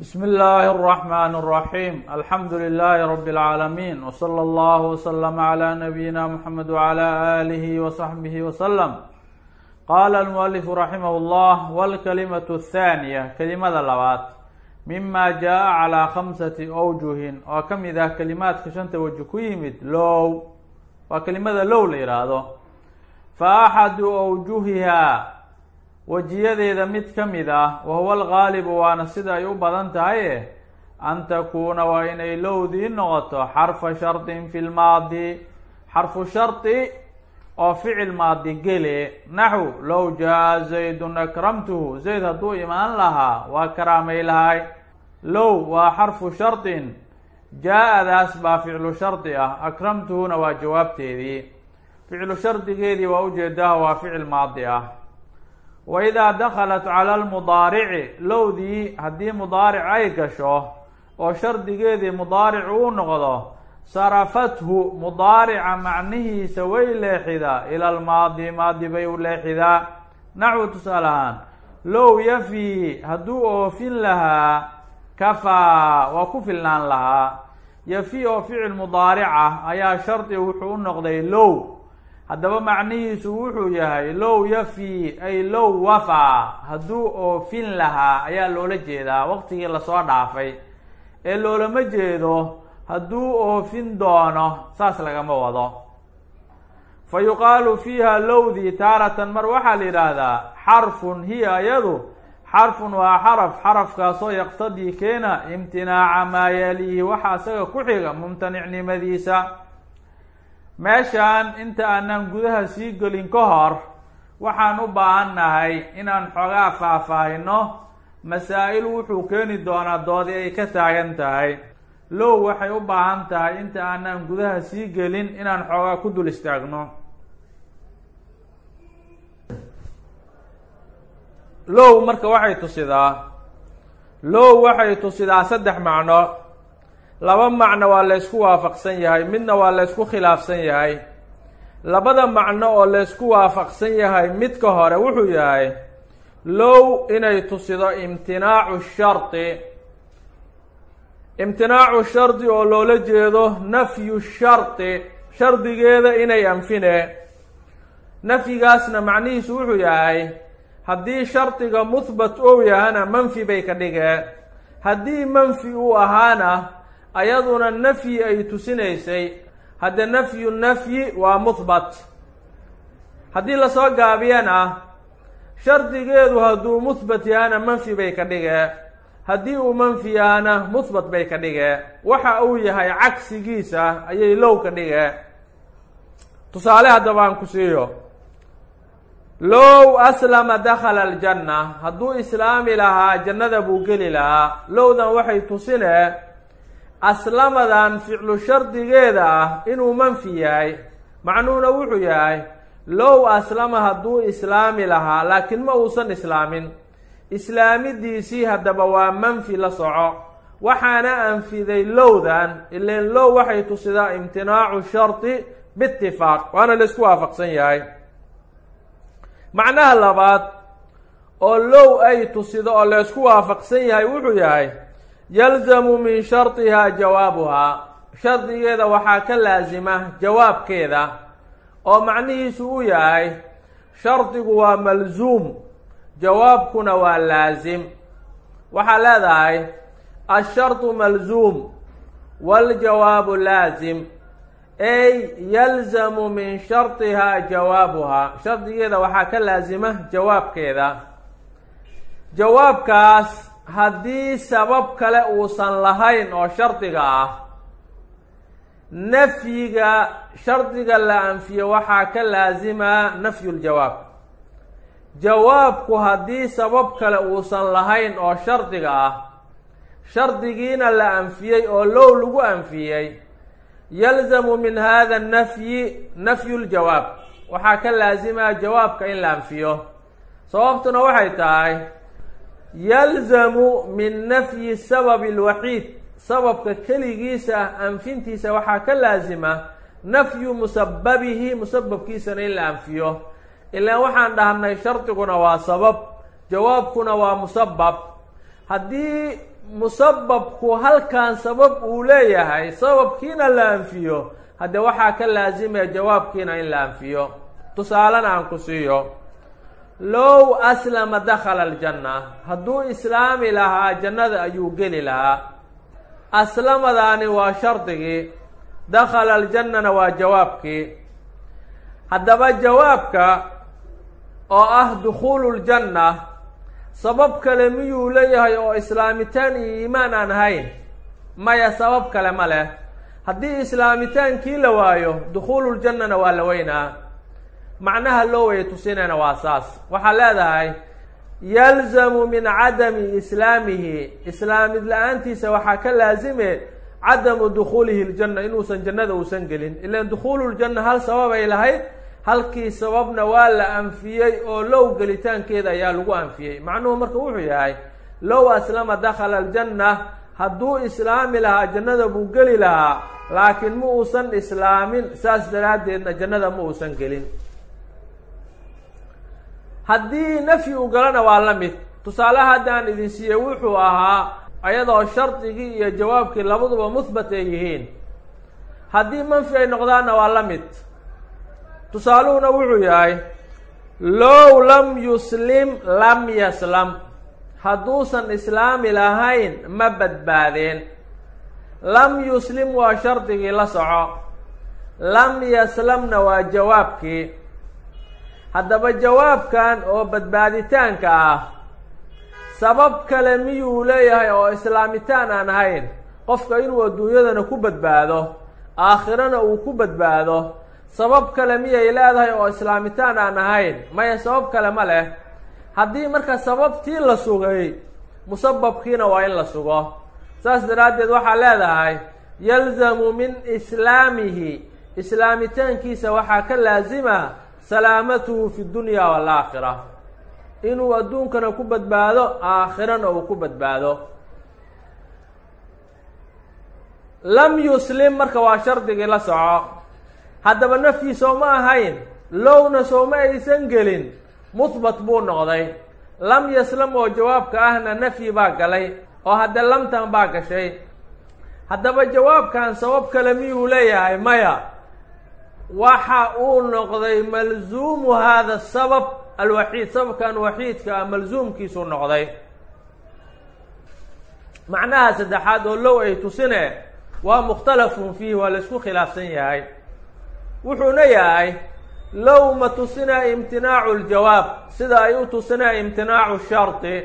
بsم الlh الرحمن الرحيم الحمd لله رب العاalمين وصلى الله وسلم على نبيinا محمد وعلى آله وصحبه وسلم qال المؤلف رحimه الله والكلمة الثانية kelimada labaad mima jaءa عlى خمسة أwجuhin oo ka mid ah kelimaadka shanta waji ku yimid low waa kelimada low la yihaahdo faأxadu أwjuhiha wejiyadeeda mid ka mid ah wa huwa algaalibu waana sida ay u badan tahaye an takuuna waa inay lowdii noqoto xarfa shardin fi lmaadi xarfu shardi oo ficil maadi gele naxw low jaa zaydun akramtuhu zayd hadduu imaan lahaa waa karaamay lahay. Low waa xarfu shardin jaa-adaas baa ficlu shardi ah akramtuhuna waa jawaabteedii. Ficlu shardigeedii waa ujeedaha waa ficil maadi ah wa idaa dakhalat cala almudaarici lowdii haddii mudaaric ay gasho oo shardigeedii mudaaric uu noqdo sarafathu mudaarica macnihiisa way leexidaa ila almaadi maadi bay u leexidaa. Naxwu tusaale ahaan low yafii hadduu oofin lahaa kafaa waa ku filnaan lahaa. Yafi oo ficil mudaaric ah ayaa shardi wuxuu u noqday low haddaba macnihiisu wuxuu yahay low yafi ay low wafaa hadduu oofin lahaa ayaa loola jeedaa waqtigii la soo dhaafay. Ee loolama jeedo hadduu oofin doono saas lagama wado. Fa yuqaalu fiiha lowdii taaratan mar waxaa la yidhaahdaa xarfun hiya iyadu xarfun waa xaraf xarafkaasoo yaqtadii keena imtinaaca maa yaliihi waxaa isaga ku xiga mumtanicnimadiisa meeshaan inta aanan gudaha sii gelin ka hor waxaan u baahan nahay inaan xoogaa faahfaahino. Masaa-il wuxuu keeni doonaa doodi ay ka taagan tahay. Low waxay u baahan tahay inta aanan gudaha sii gelin inaan xoogaa ku dul istaagno. Low marka waxay tusidaa low waxay tusidaa saddex macno laba macno waa laysku waafaqsan yahay midna waa laysku khilaafsan yahay. Labada macno oo laysku waafaqsan yahay midka hore wuxuu yahay low inay tusido imtinaacu shardi imtinaacu shardi oo loola jeedo nafyu shardi shardigeeda inay anfine. Nafyigaasna macnihiisu wuxuu yahay haddii shardiga muhbat ou yahana manfi bay ka dhigeen haddii manfi uu ahaana ayaduna nafyi ay tusinaysay. Hadde nafyu nafyi waa muhbat haddii la soo gaabiyana shardigeedu hadduu muhbat yahana manfi bay ka dhigee. Haddii uu manfi yahana muhbat bay ka dhigee. Waxa uu yahay cagsigiisa ayay low ka dhigee. Tusaale haddaba aan ku siiyo. Low aslama dakhala aljanna. Hadduu islaami lahaa jannada buu geli lahaa. Lowdan waxay tusine aslamadan ficlu shardigeeda ah inuu manfi yahay. Macnuhuna wuxuu yahay low aslama hadduu islaami lahaa laakiin ma uusan islaamin. Islaamidiisii haddaba waa manfi la soco. Waxaana anfiday lowdan ilan low waxay tusidaa imtinaacu shardi biitifaaq waana laysku waafaqsan yahay. Macnaha labaad oo low ay tusido oo laysku waafaqsan yahay wuxuu yahay yalzamu min shardihaa jawaabuhaa shardigeeda waxaa ka laasima jawaabkeeda oo macnihiisu uu yahay shardigu waa malzuum jawaabkuna waa laasim waxaa leedahay ashardu malzuum waljawaabu laasim ay yalzamu min shardihaa jawaabuhaa shardigeeda waxaa ka laasima jawaabkeeda. Jawaabkaas haddii sabab kale uusan lahayn oo shardiga ah nafyiga shardiga la anfiyo waxaa ka laasima nafyu ljawaab jawaabku haddii sabab kale uusan lahayn oo shardiga ah shardigiina la anfiyey oo low lagu anfiyey yalzamu min hada nafyi nafyu ljawaab waxaa ka laasimaa jawaabka in la anfiyo. Sababtuna waxay tahay yalzamu min nafyi sababi lwaxiid sababka keligiisa anfintiisa waxaa ka laasima nafyu musababihi musababkiisana in la anfiyo. Ilaan waxaan dhahnay shardiguna waa sabab jawaabkuna waa musabab haddii musababku halkan sabab uu leeyahay sababkiina la anfiyo haddee waxaa ka laasimaya jawaabkiina in la anfiyo? Tusaalena aan ku siiyo low aslama dakhala aljanna hadduu islaami lahaa jannada ayuu geli lahaa. Aslamadaani waa shardigii dakhala aljannana waa jawaabkii haddaba jawaabka oo ah dukhuulu ljanna sabab kale miyuu leeyahay oo islaamitaan iyo iimaan aan ahayn? Maya sabab kale ma leh. Haddii islaamitaankii la waayo dukhuululjannana waa la weynaa macnaha loo waya tusinayna waa saas. Waxaa leedahay yalzamu min cadami islaamihi. Islaamid la'aantiisa waxaa ka laasime cadamu dukhuulihi ljanna inuusan jannada uusan gelin. Ilan dukhuululjanna hal sababay lahayd halkii sababna waa la anfiyey oo low gelitaankeeda ayaa lagu anfiyey. Macnuhu marka wuxuu yahay low aslama dakhala aljanna hadduu islaami lahaa jannada buu geli lahaa laakiin ma uusan islaamin. Saas daraaddeedna jannada ma uusan gelin haddii nafyi u galana waa la mid. Tusaaleha haddaan idin siiyey wuxuu ahaa ayadoo shardigii iyo jawaabkii labaduba muhbat ay yihiin. Haddii manfi ay noqdaanna waa la mid. Tusaaluhuna wuxuu yahay low lam yuslim lam yaslam. Hadduusan islaami lahayn ma badbaadeen. Lam yuslim waa shardigii la soco. Lam yaslamna waa jawaabkii haddaba jawaabkan oo badbaaditaanka ah sabab kale miyuu leeyahay oo islaamitaan aan ahayn? Qofka inuu adduunyadana ku badbaado aakhirana uu ku badbaado sabab kale miyay leedahay oo islaamitaan aan ahayn? Maya sabab kale ma leh. Haddii marka sababtii la sugay musababkiina waa in la sugo. Saas daraaddeed waxaa leedahay yalzamu min islaamihi. Islaamitaankiisa waxaa ka laasima salaamatuhu fi dunya waalaakhira inuu adduunkana ku badbaado aakhirana uu ku badbaado. Lam yuslim marka waa shardigii la soco. Haddaba nafyi sooma ahayn lowna sooma aysan gelin muhbat buu noqday. Lam yaslam oo jawaabka ahna nafyi baa galay oo haddee lamtan baa gashay. Haddaba jawaabkan sabab kale miyuu leeyahay maya waxa uu noqday malzuumu hada sabab alwaxiid sababkan waxiidka ah malzuumkiisuu noqday. Macnaha saddexaad oo low ay tusine waa mukhtalafun fiihi waa la isku khilaafsan yahay. Wuxuuna yahay low ma tusinaa imtinaacu ljawaab sida ay u tusinaa imtinaacu shardi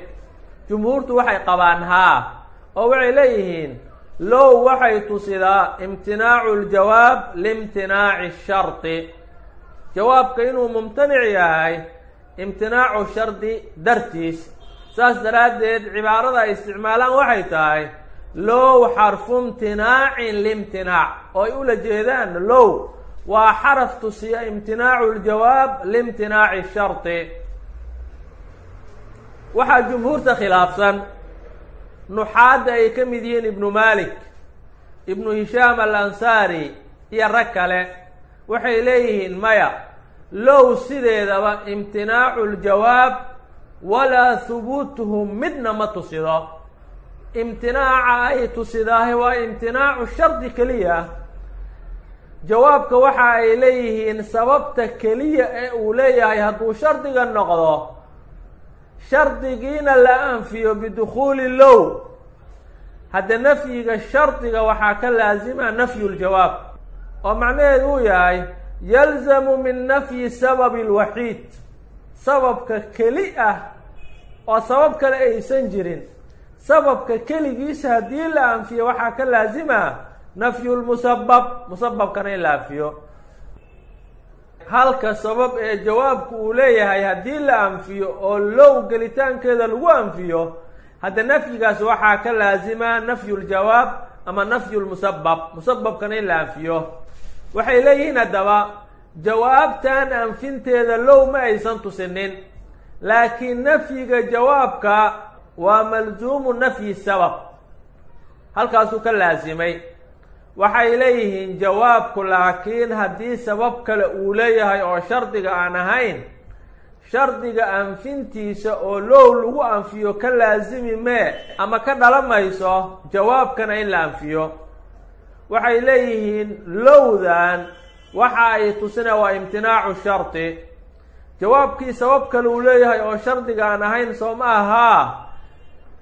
jumhuurtu waxay qabaan haa oo waxay leeyihiin low waxay tusidaa imtinaacu ljawaab liimtinaaci shardi jawaabka inuu mumtanic yahay imtinaacu shardi dartiis. Saas daraaddeed cibaarada ay isticmaalaan waxay tahay low xarfu imtinaacin liimtinaac oo ay ula jeedaan low waa xaraf tusiya imtinaacu ljawaab liimtinaaci shardi waxaa jumhuurta khilaafsan nuxaadda ay ka mid yihiin ibnu malik ibnu hishaam al ansaari iyo rag kale waxay leeyihiin maya low sideedaba imtinaacu ljawaab walaa hubuutuhu midna ma tusido. Imtinaaca ay tusidaahay waa imtinaacu shardi keliya. Jawaabka waxa ay leeyihiin sababta keliya ee uu leeyahay hadduu shardiga noqdo shardigiina la anfiyo bidukhuuli low. Hadda nafyiga shardiga waxaa ka laasima nafyu ljawaab oo macnaheedu uu yahay yalzamu min nafyi sababi lwaxiid. Sababka keli ah oo sabab kale aysan jirin. Sababka keligiisa haddii la anfiyo waxaa ka laasima nafyu lmusabab musababkana in la anfiyo halka sabab ee jawaabku uu leeyahay haddii la anfiyo oo low gelitaankeeda lagu anfiyo hadda nafyigaas waxaa ka laasima nafyu ljawaab ama nafyu lmusabab musababkana in la anfiyo. Waxay leeyihiin haddaba jawaabtan anfinteeda low ma aysan tusinin laakiin nafyiga jawaabka waa malzuumu nafyi sabab. Halkaasuu ka laasimay waxay leeyihiin jawaabku laakiin haddii sabab kale uu leeyahay oo shardiga aan ahayn shardiga anfintiisa oo low lagu anfiyo ka laasimi mee ama ka dhalamayso jawaabkana in la anfiyo. Waxay leeyihiin lowdan waxa ay tusina waa imtinaacu shardi jawaabkii sabab kale uu leeyahay oo shardiga aan ahayn soo ma ahaa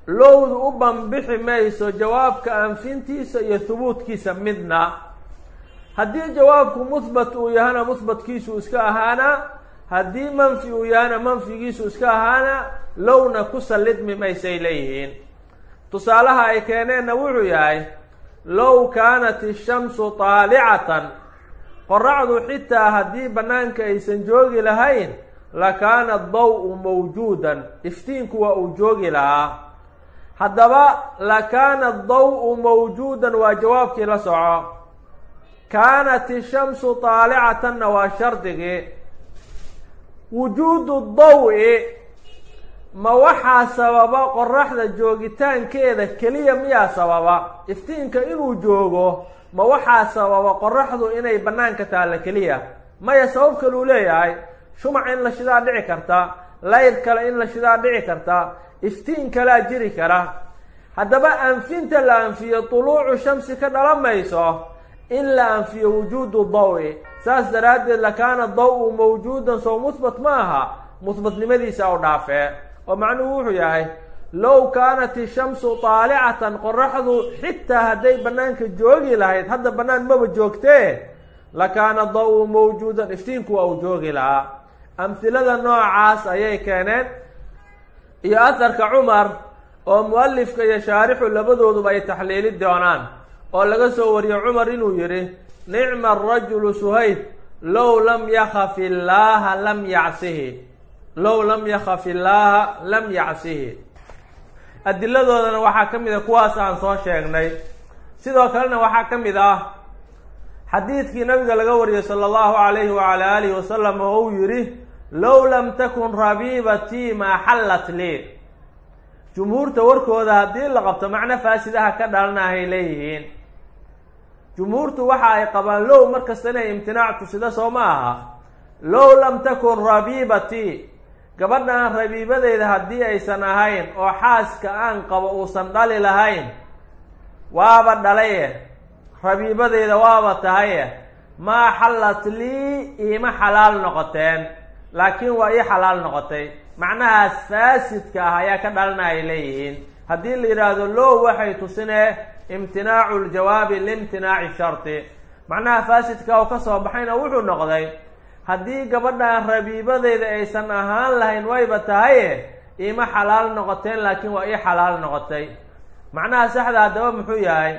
lowdu u banbixi mayso jawaabka anfintiisa iyo hubuudkiisa midna. Haddii jawaabku muhbat uu yahana muhbatkiisu iska ahaana. Haddii manfi uu yahana manfigiisu iska ahaana. Lowna ku sallidmi maysay leeyihiin. Tusaalaha ay keeneenna wuxuu yahay low kaanat ishamsu taalicatan. Qoraxdu xitaa haddii bannaanka aysan joogi lahayn lakaana daw-u mawjuudan. Iftiinku waa uu joogi lahaa haddaba lakaana daw-u mawjuudan waa jawaabkii la soco. Kaanat ishamsu taalicatanna waa shardigii wujuudu daw-i ma waxaa sababa qoraxda joogitaankeeda keliya miyaa sababa? Iftiinka inuu joogo ma waxaa sababa qoraxdu inay bannaanka taalla keliya? Maya sabab kaluu leeyahay shumac in la shidaa dhici karta layr kale in la shidaa dhici karta iftiin kalaa jiri kara. Haddaba anfinta la anfiyo tuluucu shamsi ka dhalamayso in la anfiyo wujuudu daw-i saas daraaddeed lakaana daw-u mawjuudan soo muhbat ma aha muhbatnimadiisa u dhaafee oo macnuhu wuxuu yahay low kaanat ishamsu taalicatan qoraxdu xitaa hadday bannaanka joogi lahayd hadda bannaan maba joogtee lakaana daw-u mawjuudan iftiinku waa uu joogi lahaa. Amhilada noocaas ayay keeneen iyo aharka cumar oo mu'alifka iyo shaarixu labadooduba ay taxliili doonaan oo laga soo wariyo cumar inuu yidhi nicma arajulu suhayb low lam yakaf illaaha lam yacsihi. Low lam yakaf illaaha lam yacsihi. Adiladoodana waxaa ka mid a kuwaas aan soo sheegnay. Sidoo kalena waxaa ka mid ah xadiidkii nabiga laga wariyey sala allahu alayhi wacala alihi wasalam oo uu yidhi low lam takun rabiibatii maa xallat lii jumhuurta warkooda haddii la qabto macno faasidaha ka dhalanahay leeyihiin jumhuurtu waxa ay qabaan low markasta inay imtinaac tusida soo ma aha low lam takun rabiibatii gabadhan rabiibadeyda haddii aysan ahayn oo xaaska aan qabo uusan dhali lahayn waaba dhalaye rabiibadeyda waaba tahaye maa xallat lii iima xalaal noqoteen laakiin waa ii xalaal noqotay. Macnahaas faasidka ah ayaa ka dhalana ay leeyihiin. Haddii la yidhaahdo low waxay tusinee imtinaacu ljawaabi liimtinaaci shardi macnaha faasidka oo ka soo baxayna wuxuu noqday haddii gabadhan rabiibadeyda aysan ahaan lahayn wayba tahaye iima xalaal noqoteen laakiin waa ii xalaal noqotay. Macnaha saxda haddaba muxuu yahay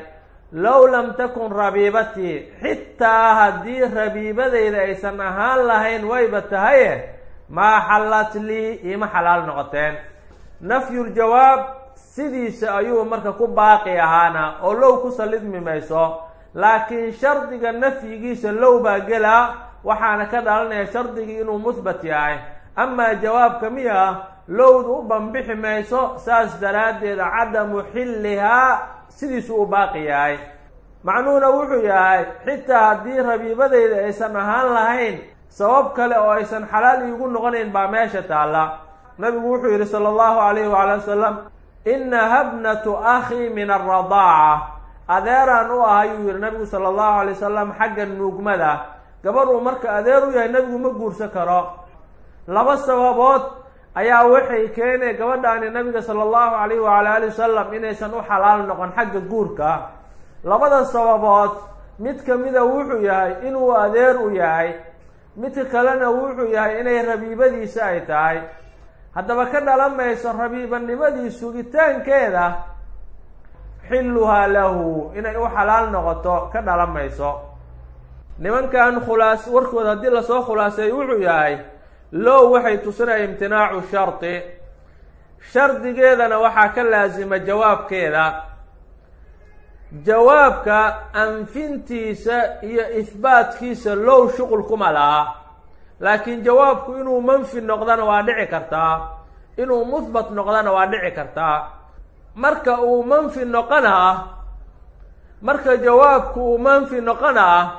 low lam takun rabiibatii xitaa haddii rabiibadeyda aysan ahaan lahayn wayba tahaye maa xallat lii iima xalaal noqoteen. Nafyuljawaab sidiisa ayuu marka ku baaqi ahaana oo low ku sallidmi mayso laakiin shardiga nafyigiisa low baa gelaa waxaana ka dhalanaya shardigii inuu muhbat yahay. Amaa jawaabka miya lowdu u banbixi mayso saas daraaddeed cadamu xillihaa sidiisu u baaqi yahay. Macnuhuna wuxuu yahay xitaa haddii rabiibadeyda aysan ahaan lahayn sabab kale oo aysan xalaal iigu noqonayn baa meesha taalla. Nabigu wuxuu yidhi sala allahu alayhi waala wasalam inaha bnatu akhii min alradaaca adeeraan u ah ayuu yihi nabigu sala allahu alay wasalam xagga nuugmada. Gabadhuu marka adeer u yahay nabigu ma guursan karo. Laba sababood ayaa waxay keeneen gabadhaani nabiga sala allahu alayhi waala ali wasalam inaysan u xalaal noqon xagga guurka. Labada sababood mid kamida wuxuu yahay inuu adeer u yahay midka kalena wuxuu yahay inay rabiibadiisa ay tahay. Haddaba ka dhalan mayso rabiibanimadii sugitaankeeda xilluhaa lahu inay u xalaal noqoto ka dhalan mayso nimankan khulaas warkooda haddii la soo khulaaseey wuxuu yahay low waxay tusinaya imtinaacu shardi shardigeedana waxaa ka laasima jawaabkeeda. Jawaabka anfintiisa iyo ihbaatkiisa low shuqul kuma laha. Laakiin jawaabku inuu manfi noqdana waa dhici kartaa. Inuu muhbat noqdana waa dhici kartaa. Marka uu manfi noqonaa marka jawaabku uu manfi noqonaa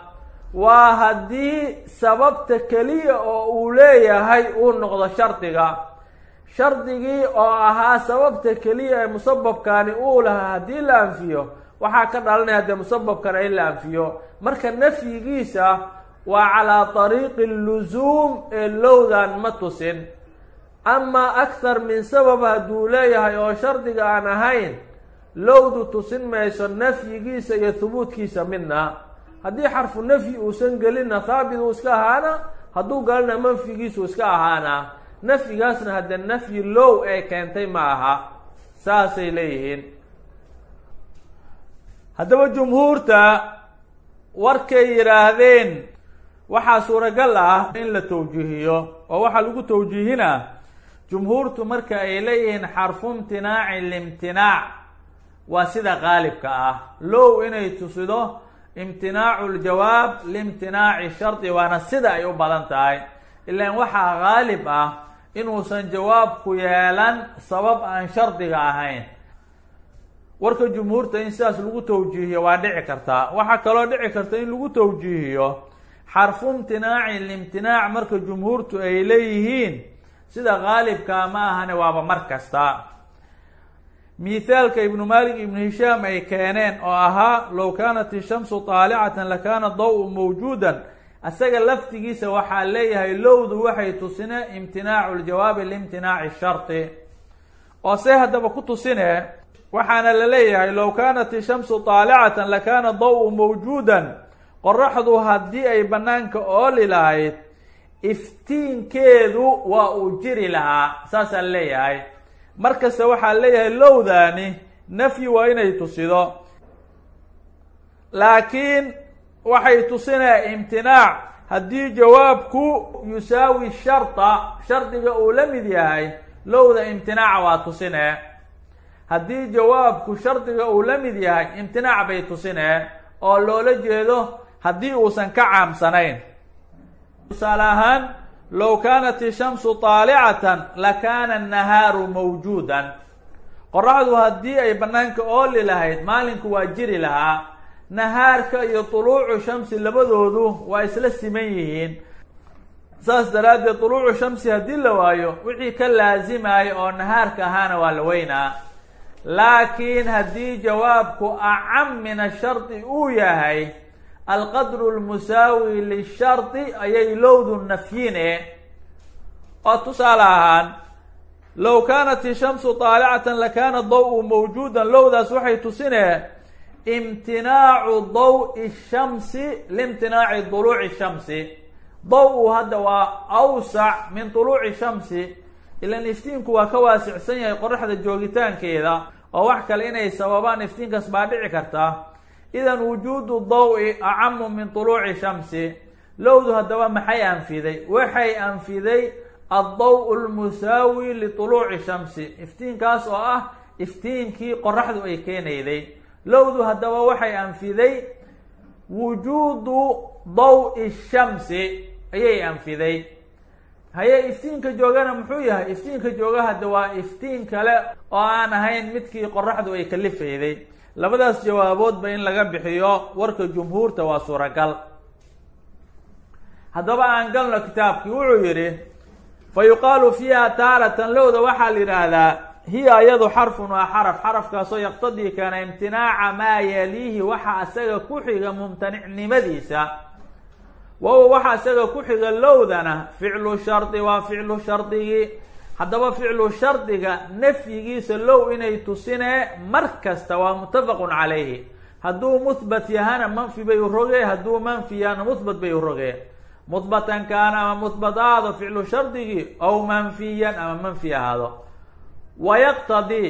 waa haddii sababta keliya oo uu leeyahay uu noqdo shardiga. Shardigii oo ahaa sababta keliya ee musababkani uu lahaa haddii la anfiyo waxaa ka dhalanaya dee musababkana in la anfiyo. Marka nafyigiisa waa calaa طariiqi lusuum ee lowdan ma tusin. Amaa akhar min sabab hadduu leeyahay oo shardiga aan ahayn lowdu tusin mayso nafyigiisa iyo hubuudkiisa midna haddii xarfu nafyi uusan gelinna haabit uu iska ahaana hadduu galana manfigiisu iska ahaana. Nafyigaasna haddee nafyi low ee keentay ma aha. Saasay leeyihiin. Haddaba jumhuurta warkay yidhaahdeen waxaa suuragal ah in la tawjiihiyo oo waxaa lagu tawjiihinaa jumhuurtu marka ay leeyihiin xarfu imtinaaci limtinaac. Waa sida qaalibka ah. Low inay tusido imtinaacu ljawaab liimtinaaci shardi waana sida ay u badan tahay. Ilaan waxaa qaalib ah inuusan jawaabku yeelan sabab aan shardiga ahayn. Warka jumhuurta in sidaas lagu tawjiihiyo waa dhici kartaa. Waxaa kaloo dhici karta in lagu tawjiihiyo xarfu imtinaaci limtinaac marka jumhuurtu ay leeyihiin. Sida qaalibkaa ma ahane waaba mar kasta mithaalka ibnu malik ibnu hishaam ay keeneen oo ahaa low kaanat ishamsu taalicatan lakaana daw mawjuudan. Isaga laftigiisa waxaa leeyahay lowdu waxay tusine imtinaacu ljawaabi liimtinaaci shardi oo see haddaba ku tusine waxaana la leeyahay low kaanat ishamsu taalicatan lakaana daw mawjuudan. Qoraxdu haddii ay banaanka ooli lahayd iftiinkeedu waa uu jiri lahaa saasaa leeyahay markasta waxaa leeyahay lowdaani nafyi waa inay tusido. Laakiin waxay tusinaya imtinaac. Haddii jawaabku yusaawi sharta shardiga uu la mid yahay lowda imtinaaca waa tusine haddii jawaabku shardiga uu la mid yahay imtinaac bay tusine oo loola jeedo haddii uusan ka caamsanayn. Tusaale ahaan low kaanat ishamsu taalicatan lakaana annahaaru mawjuudan qoraxdu haddii ay banaanka ooli lahayd maalinku waa jiri lahaa nahaarka iyo tuluucu shamsi labadoodu waa isla siman yihiin saas daraaddeed tuluucu shamsi haddii la waayo wixii ka laasimayo oo nahaarka ahaana waa la weynaa laakiin haddii jawaabku acam min uu yahay alqadru lmusaawi lishardi ayay lowdu nafyine oo tusaale ahaan low kaanat ishamsu taalicatan lakaana daw mawjuudan lowdaas waxay tusine imtinaacu daw-i shamsi liimtinaaci duluuci shamsi daw-u hadda waa awsac min tuluuci shamsi ilan iftiinku waa ka waasicsan yahay qoraxda joogitaankeeda oo wax kale inay sababaan iftiinkaas baa dhici karta idan wujuudu daw-i acamu min tuluuci shamsi lowdu haddaba maxay anfiday? Waxay anfiday addaw lmusaawi lituluuci shamsi. Iftiinkaas oo ah iftiinkii qoraxdu ay keenayday. Lowdu haddaba waxay anfiday wujuudu daw-i shamsi ayay anfiday. Haye iftiinka joogana muxuu yahay? Iftiinka jooga hadda waa iftiin kale oo aan ahayn midkii qoraxdu ay kalifayday labadaas jawaaboodba in laga bixiyo warka jumhuurta waa suuragal. Haddaba aan galno kitaabkii wuxuu yidhi fa yuqaalu fiiha taaratan lowda waxaa la yidhaahdaa hiya iyadu xarfun waa xaraf xarafkaasoo yaqtadii keena imtinaaca maa yaliihi waxa isaga ku xiga mumtanicnimadiisa. Wahuwa waxa isaga ku xiga lowdana ficlu shardi waa ficlu shardigii haddaba ficlu shardiga nafyigiisa low inay tusine mar kasta waa muttafaqun calayhi. Hadduu muhbat yahana manfi bay u roge hadduu manfi yahana muhbat bay u roge muhbatan kaana ama muhbat ahaado ficlu shardigii ow manfiyan ama manfi ahaado. Wayaqtadii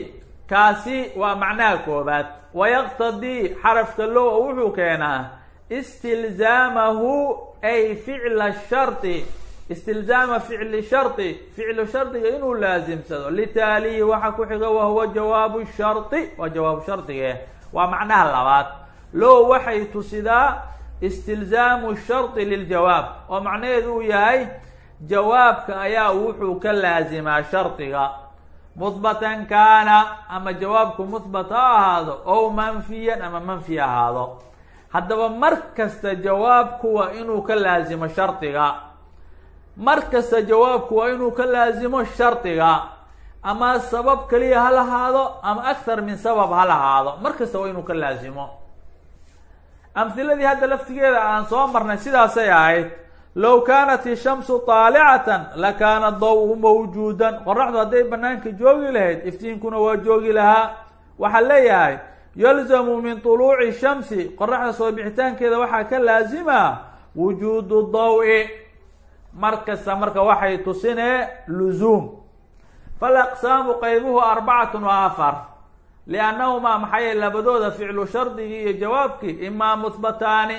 kaasi waa macnaha koobaad wayaqtadii xarafka low wuxuu keenaa istilzaamahu ay ficla shardi istilzaama ficli shardi ficlu shardiga inuu laasimsado litaalihi waxa ku xiga wahuwa jawaabu shardi waa jawaabu shardige waa macnaha labaad. Low waxay tusidaa istilzaamu shardi liljawaab oo macnaheedu uu yahay jawaabka ayaa wuxuu ka laasimaa shardiga muhbatan kaana ama jawaabku muhbat ha ahaado ow manfiyan ama manfi ahaado. Haddaba mar kasta jawaabku waa inuu ka laasimo shardiga mar kasta jawaabku waa inuu ka laasimo shardiga ama sabab keliya ha lahaado ama akthar min sabab ha lahaado. Mar kasta waa inuu ka laasimo amhiladii hadda laftigeeda aan soo marnay sidaasay ahayd low kaanat ishamsu taalicatan lakaana daw-u mawjuudan. Qoraxdu hadday banaanka joogi lahayd iftiinkuna waa joogi lahaa. Waxaa leeyahay yalzamu min tuluuci shamsi. Qoraxda soo bixitaankeeda waxaa ka laasima wujuudu daw-i mar kasta marka waxay tusinee luzuum. Falaqsaamu qaybuhu arbacatun wa afar. Liannahumaa maxaa yeele labadooda ficlu shardigii iyo jawaabkii imaa muhbataani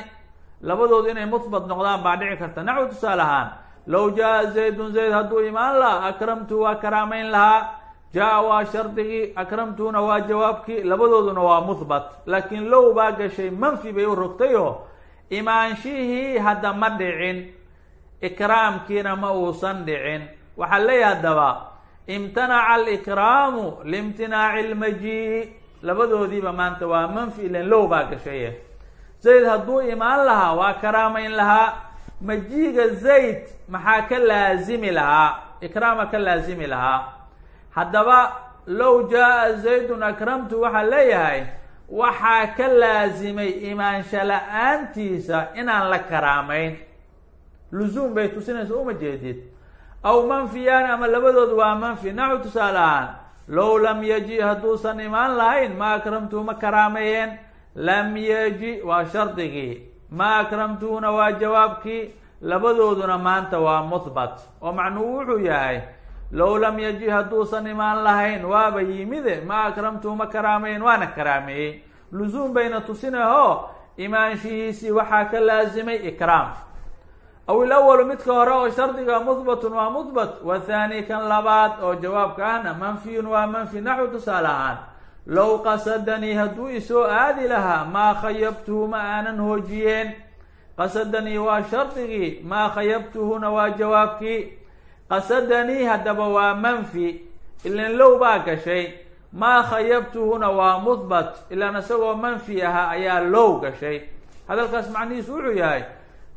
labadoodu inay muhbat noqdaan baa dhici karta. Naxwi tusaale ahaan low jaa zaydun zayd hadduu imaan lahaa akramtu waa karaamayn lahaa. Jaa waa shardigii akramtuna waa jawaabkii labadooduna waa muhbat laakiin low baa gashay manfi bay u rogtayoo imaanshihii hadda ma dhicin ikraamkiina ma uusan dhicin. Waxaa leeyahay haddaba imtanaca alikraamu liimtinaaci lmaji labadoodiiba maanta waa manfi ilan low baa gashaye zayd hadduu imaan lahaa waa karaamayn lahaa. Majiga zayd maxaa ka laazimi lahaa? Ikraama ka laazimi lahaa. Haddaba low jaa zaydun akramtu waxaa leeyahay waxaa ka laazimay imaansha la'aantiisa inaan la karaamayn luzuum bay tusinaysa uma jeedid. Aw manfiyaani ama labadoodu waa manfi. Naxu tusaale ahaan low lam yaji hadduusan imaan lahayn ma akramtuhu ma karaameeyeen lam yaji waa shardigii. Ma akramtuhuna waa jawaabkii. Labadooduna maanta waa muhbat oo macnuhu wuxuu yahay low lam yaji hadduusan imaan lahayn waaba yimide. Ma akramtuhu ma karaameeyen waana karaameeyey. Luzuum bayna tusinahoo imaanshihiisii waxaa ka laazimay ikraam aw ilawalu midka hore oo shardiga muhbatun waa muhbat wathani kan labaad oo jawaabka ahna manfiyun waa manfi naxwi tusaale ahaan low qasadanii hadduu isoo aadi lahaa maa khayabtuhu ma aanan hoojiyeen qasadanii waa shardigii maa khayabtuhuna waa jawaabkii qasadanii haddaba waa manfi ilan low baa gashay maa khayabtuhuna waa muhbat ilaan isagoo manfi ahaa ayaa low gashay hadalkaas macnihiisu wuxuu yahay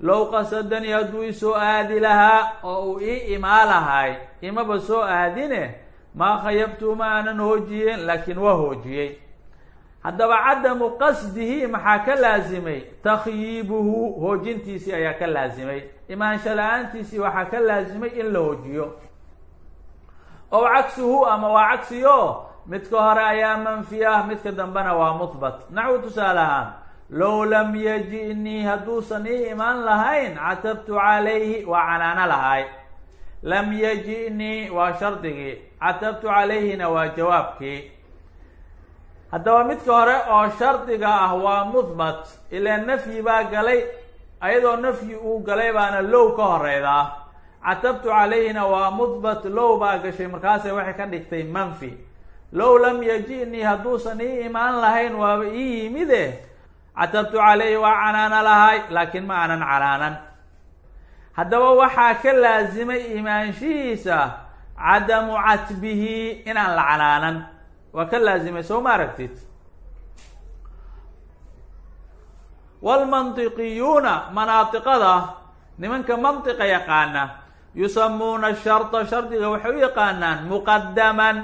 low qasadanii hadduu isoo aadi lahaa oo uu ii imaa lahay imaba soo aadine maa khayabtuhu ma aanan hoojiyeen laakiin waa hoojiyey haddaba cadamu qasdihi maxaa ka laazimay takhyiibuhu hoojintiisii ayaa ka laazimay imaansha la'aantiisii waxaa ka laazimay in la hoojiyo ow cagsuhu ama waa cagsiyo midka hore ayaa manfi ah midka dambena waa muhbat naxwi tusaale ahaan low lam yaji-nii hadduusan ii imaan lahayn catabtu calayhi waa canaano lahay lam yaji-nii waa shardigii catabtu calayhina waa jawaabkii haddaba midka hore oo shardiga ah waa muhbat ilaa nafyi baa galay ayadoo nafyi uu galay baana low ka horeydaa catabtu calayhina waa muhbat low baa gashay markaasay waxay ka dhigtay manfi. Low lam yaji-nii hadduusan ii imaan lahayn waaba ii yimide catabtu calayhi waa canaano lahay laakiin ma aanan canaanan. Haddaba waxaa ka laazimay imaanshihiisa cadamu catbihi inaan la canaanan. Waa ka laazimay soo ma aragtid? Wlmantiqiyuuna manaatiqada nimanka mantiqa yaqaana yusamuuna sharda shardiga waxay u yaqaanaan muqadaman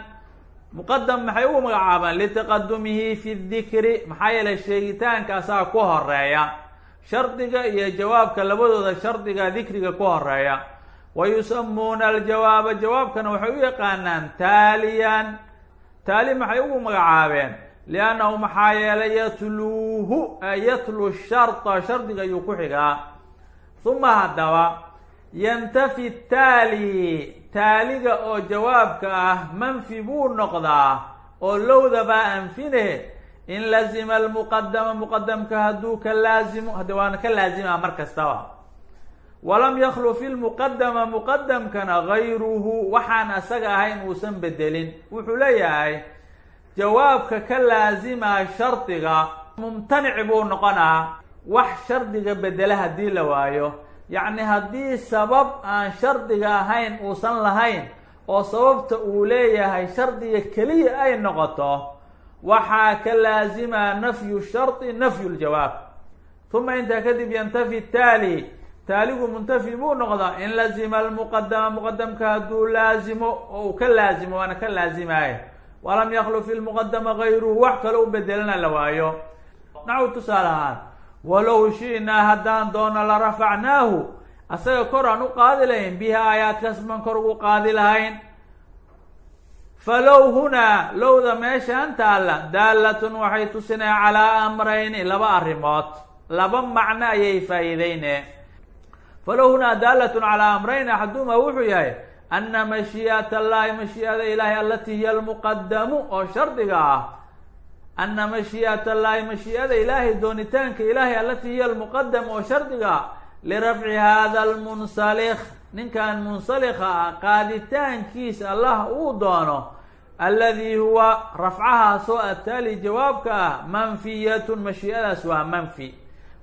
muqadam maxay ugu magacaabaan litaqadumihi fi dikri maxaa yeelay sheegitaankaasaa ku horreeya shardiga iyo jawaabka labadooda shardiga dikriga ku horreeya wa yusamuuna aljawaaba jawaabkana waxay u yaqaanaan taaliyan taali maxay ugu magacaabeen? Liannahu maxaa yeelay yatluuhu yatlu sharda shardiga ayuu ku xigaa. Uma haddaba yantafi taali taaliga oo jawaabka ah manfi buu noqdaa oo lowdabaa anfine in lazima almuqadama muqadamka hadduu ka laazimo hadde waana ka laazima mar kastaba walam yaklu fi lmuqadama muqadamkana gayruhu waxaan asaga ahayn uusan bedelin. Wuxuu leeyahay jawaabka ka laazimaa shardiga mumtanic buu noqonaa wax shardiga bedela haddii la waayo yacni haddii sabab aan shardiga ahayn uusan lahayn oo sababta uu leeyahay shardiga keliya ay noqoto waxaa ka laazimaa nafyu shardi nafyu ljawaab uma intaa kadib yantafi taali. Taaligu muntafi buu noqdaa in lazima almuqadama muqadamka hadduu laazimo oo uu ka laazimo waana ka laazimaayo walam yaklu fi lmuqadama gayruhu wax kale u bedelana la waayo. Naxu tusaale ahaan walow shi'naa haddaan doono la rafacnaahu asaga kor aan u qaadi lahayn biha aayaadkaas baan kor ugu qaadi lahayn. Falow hunaa lowda meeshaan taalla daalatun waxay tusinaya calaa amrayni laba arrimood. Laba macno ayay faa'iideyne falow hunaa daalatun calaa amrayni axadumaa wuxuu yahay ana mashii'at allahi mashii'ada ilaahi alatii hiya almuqadamu oo shardiga ah ana mashii'at allahi mashii'ada ilaahay doonitaanka ilaahay alatii hiya almuqadam oo shardiga lirafci hada almunsalikh ninkan munsalikha ah qaaditaankiisa allah uu doono aladi huwa rafcahaasoo ataali jawaabka ah manfiyatun mashii'adaas waa manfi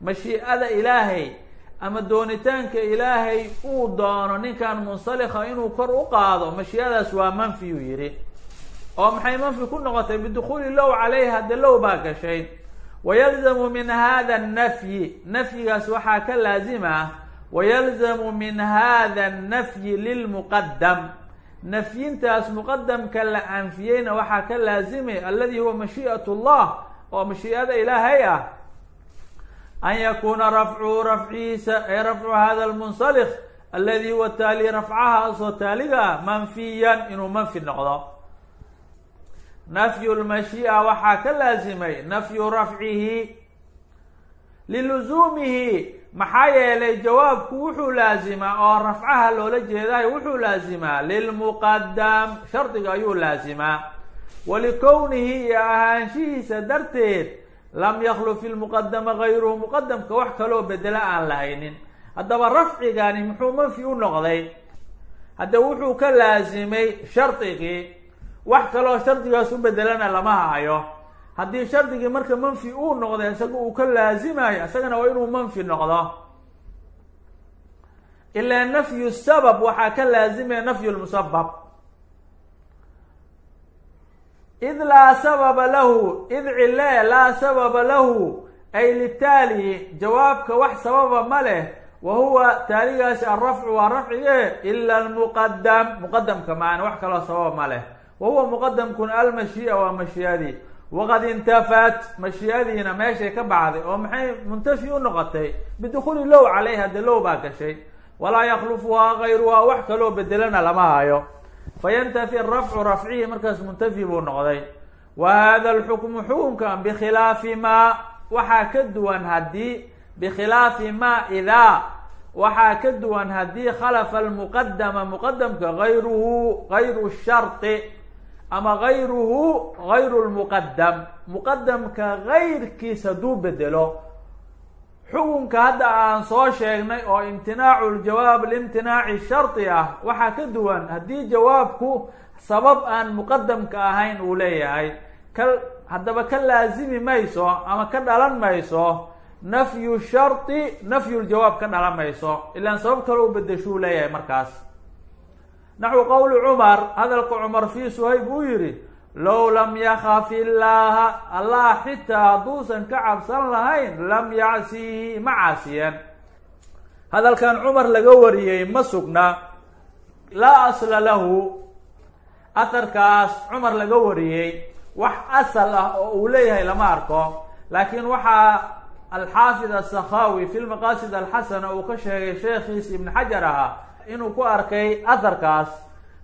mashii'ada ilaahay ama doonitaanka ilaahay uu doono ninkan munsalikha inuu kor u qaado mashii'adaas waa manfi uu yidhi oo maxay manfi ku noqotay bidukhuuli low calayha de low baa gashay. Wayalzamu min hada nafyi nafyigaas waxaa ka laazima wayalzamu min hada annafyi lilmuqadam nafyintaas muqadamka la anfiyeyna waxaa ka laazimay aladi huwa mashii'at llah oo mashii'ada ilaahay ah an yakuuna rafcuhu rafciisa ee rafcu hada lmunsalikh aladi huwa taali rafcahaasoo taaliga ah manfiyan inuu manfi noqdo nafyu lmashii'a waxaa ka laazimay nafyu rafcihi liluzuumihi. Maxaa yeelay jawaabku wuxuu laazimaa oo rafcaha loola jeedayo wuxuu laazimaa lilmuqadam shardiga ayuu laazimaa walikownihi iyo ahaanshihiisa darteed lam yaklu fi lmuqadama gayruhu muqadamka wax kaloo bedela aan lahaynin. Haddaba rafcigani muxuu manfi u noqday. Hadda wuxuu ka laazimay shardigii wax kaloo shardigaas u bedelana lama hayo. Haddii shardigii marka manfi uu noqday isaga uu ka laazimayo isagana waa inuu manfi noqdo. Ilaa nafyu sabab waxaa ka laazimaya nafyu lmusabab. Id laa sababa lahu id cile laa sababa lahu ay litaali jawaabka wax sababa ma leh wa huwa taaligaasi alrafcu waa rafcige ila almuqadam muqadamka maana wax kaloo sababa ma leh wa huwa muqadamkuna almashii'a waa mashii'adii waqad intafat mashii'adiina meeshay ka baxday oo maxay muntafi u noqotay bidukhuuli low calayha de low baa gashay walaa yaklufuhaa gayruhaa wax kaloo bedelana lama hayo fayantafi rafcu rafcihi markaas muntafi buu noqday wa hada alxukmu xukunkan bikhilaafi maa waxaa ka duwan haddii bikhilaafi maa idaa waxaa ka duwan haddii khalafa almuqadama muqadamka gayruhu gayru shardi ama gayruhu gayru lmuqadam muqadamka gayrkiis hadduu bedelo xukunka hadda aan soo sheegnay oo imtinaacu ljawaab liimtinaaci shardi ah waxaa ka duwan haddii jawaabku sabab aan muqadamka ahayn uu leeyahay. Ka haddaba ka laazimi mayso ama ka dhalan mayso nafyu shardi nafyu ljawaab ka dhalan mayso. Ilaan sabab kale u bedeshuu leeyahay markaas naxwu qowli cumar hadalka cumar fii suhayb uu yihi low lam yakaf illaaha allah xitaa hadduusan ka cabsan lahayn lam yacsiihi ma caasiyan. Hadalkan cumar laga wariyey ma sugna laa asla lahu. Aharkaas cumar laga wariyey wax asal ah oo uu leeyahay lama arko. Laakiin waxaa alxaafid asakhawi fi lmaqaasid alxasana uu ka sheegay sheekhiisi ibn xajar ahaa inuu ku arkay aharkaas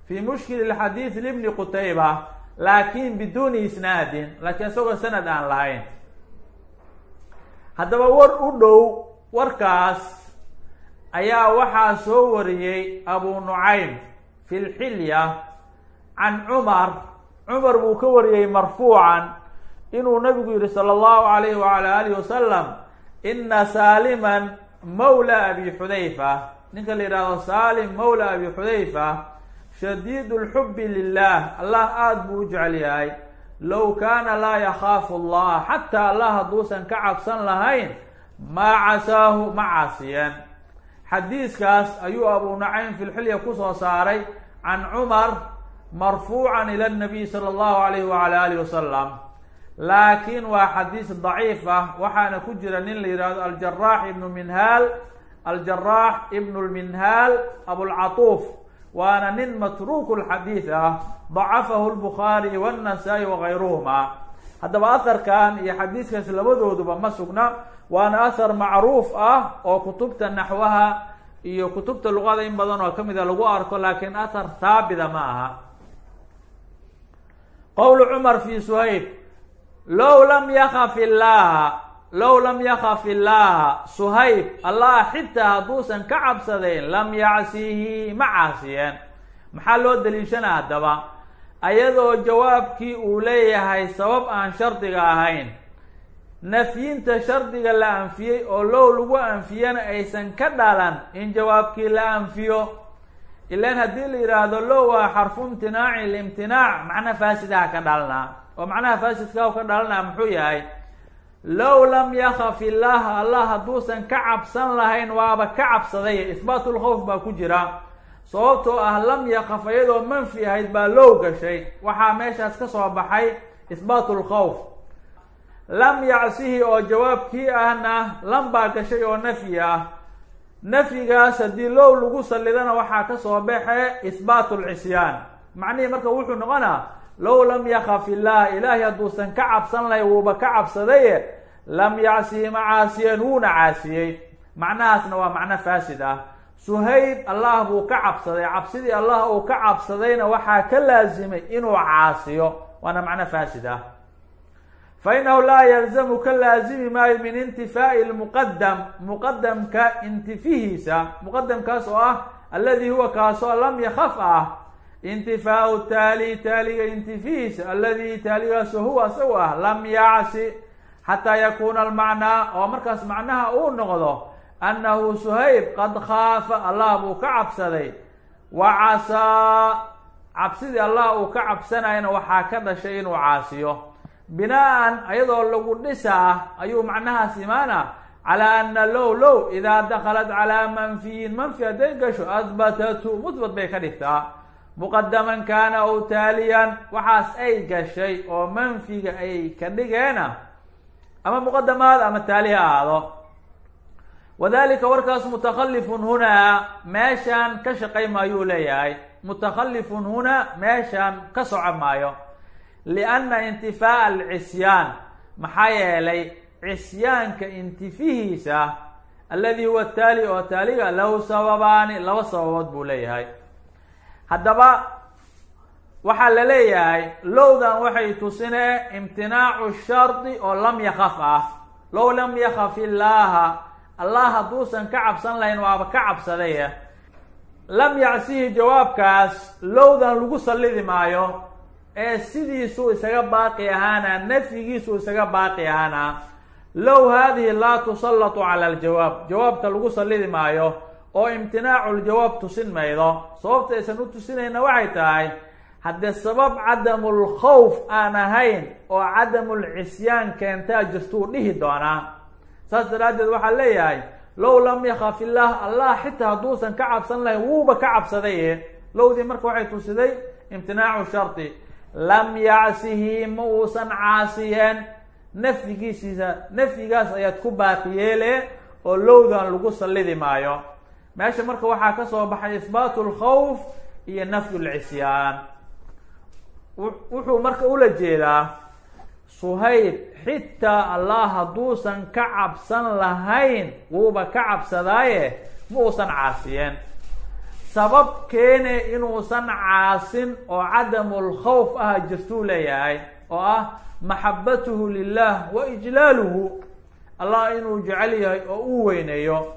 fi mushkil xadiid libni qutayba laakin biduuni isnaadin laakiin isagoo sanad aan lahayn. Haddaba war u dhow warkaas ayaa waxaa soo wariyey abu nucaym fi lxilya can cumar. Cumar buu ka wariyey marfuucan inuu nabigu yihi sala allahu alayh wala alihi wasalam ina saaliman mawla abi xudayfa ninka la yidhahdo salim mawla abi xudayfa shadiid lxubi lilah allah aada buu u jecel yahay. Low kaana laa yakaafu allah xataa allah hadduusan ka cabsan lahayn maa casaahu ma caasiyeen xadiiskaas ayuu abu nacaym fi lxilya ku soo saaray can cumar marfuucan ila nabiy sala allahu alayh wala alih wasalam. Laakiin waa xadiis daciif ah waxaana ku jira nin la yihahdo aljaraax ibnu minhaal aljaraax ibnu lminhaal abulcatuuf waana nin matruuku lxadiid ah dacafahu lbukhaari wannasaa'i wagayruhuma haddaba aharkan iyo xadiiskaas labadooduba ma sugna. Waana ahar macruuf ah oo kutubta naxwaha iyo kutubta luqada in badan oo ka mid a lagu arko laakiin ahar haabita ma aha. Qowlu cumar fi suhayb low lam yakaf illaha low lam yakaf illaha suhayb allah xitaa hadduusan ka cabsadayn lam yacsihi ma caasiyeen. Maxaa loo daliishana haddaba? Ayadoo jawaabkii uu leeyahay sabab aan shardiga ahayn. Nafyinta shardiga la anfiyey oo low lagu anfiyana aysan ka dhalan in jawaabkii la anfiyo. Ilan haddii la yidhaahdo low waa xarfu imtinaaci limtinaac macna faasidaha ka dhalanaa. Oo macnaha faasidka ka dhalanaa muxuu yahay low lam yakaf illaah allah hadduusan ka cabsan lahayn waaba ka cabsaday isbaat lkhawf baa ku jira. Sababtoo ah lam yakaf iyadoo manfi ahayd baa low gashay. Waxaa meeshaas ka soo baxay isbaat lkhawf lam yacsihi oo jawaabkii ahna lam baa gashay oo nafyi ah. Nafyigaas haddii low lagu sallidana waxaa ka soo baxe isbaat lcisyaan macnihii marka wuxuu noqonaa low lam yakaf illaah ilaahay hadduusan ka cabsan lahay wuuba ka cabsadaye lam yacsihi ma caasiyeen wuuna caasiyey. Macnahaasna waa macno faasid ah. Suhayb allah buu ka cabsaday. Cabsidii allah uu ka cabsadayna waxaa ka laasimay inuu caasiyo. Waana macno faasid ah. Fa inahu laa yalzamu ka laazimi maayo min intifaa'i lmuqadam muqadamka intifihiisa muqadamkaas oo ah aladi huwa kaasoo lam yakaf ah. Intifaau taali taaliga intifihiisa aladi taaligaasoo huwa isagu ah lam yacsi xataa yakuuna almacnaa oo markaas macnaha uu noqdo annahu suhayb qad khaafa allah buu ka cabsaday. Wa casaa cabsidii allah uu ka cabsanayana waxaa ka dhashay inuu caasiyo. Binaan ayadoo lagu dhisaa ayuu macnahaas imaana calaa ana low low idaa dakhalat calaa manfiyin manfi hadday gasho ahbatatu musbat bay ka dhigtaa. Muqadaman kaana ow taaliyan waxaas ay gashay oo manfiga ay ka dhigeena ama muqadamaad ama taali ha ahaado. Wadalika warkaas mutakalifun hunaa meeshaan ka shaqay maayuu leeyahay. Mutakalifun hunaa meeshaan ka soco maayo. Lianna intifaa'a alcisyaan maxaa yeelay cisyaanka intifihiisa aladi huwa taali oo taaliga lahu sababaani laba sababood buu leeyahay. Haddaba waxaa la leeyahay lowdan waxay tusinee imtinaacu shardi oo lam yakaf ah. Low lam yakaf illaaha allah hadduusan ka cabsan lahayn waaba ka cabsadaya lam yacsihi jawaabkaas lowdan lagu sallidi maayo ee sidiisuu isaga baaqi ahaana nafyigiisuu isaga baaqi ahaana. Low haadihi laa tusallatu cala aljawaab jawaabka lagu sallidi maayo oo imtinaacu ljawaab tusin maydo. Sababta aysan u tusinayna waxay tahay haddee sabab cadamu lkhawf aan ahayn oo cadamu lcisyaan keentaa jirtuu dhihi doonaa saas daraaddeed waxaa leeyahay low lam yakaf illaah allah xitaa hadduusan ka cabsan lahayn wuuba ka cabsadaye lowdii marka waxay tusiday imtinaacu shardi lam yacsihi ma uusan caasiyeen nafyigiisiisa nafyigaas ayaad ku baaqiyeele oo lowdan lagu sallidi maayo. Meesha marka waxaa ka soo baxay isbaatu lkhawf iyo nafyu lcisyaan wuxuu marka ula jeedaa suhayb xitaa allah hadduusan ka cabsan lahayn wuuba ka cabsadaaye ma uusan caasiyeen. Sabab keene inuusan caasin oo cadamu lkhawf ah jirtuu leeyahay oo ah maxabatuhu lilah wa ijlaaluhu. Allah inuu jecel yahay oo uu weyneeyo.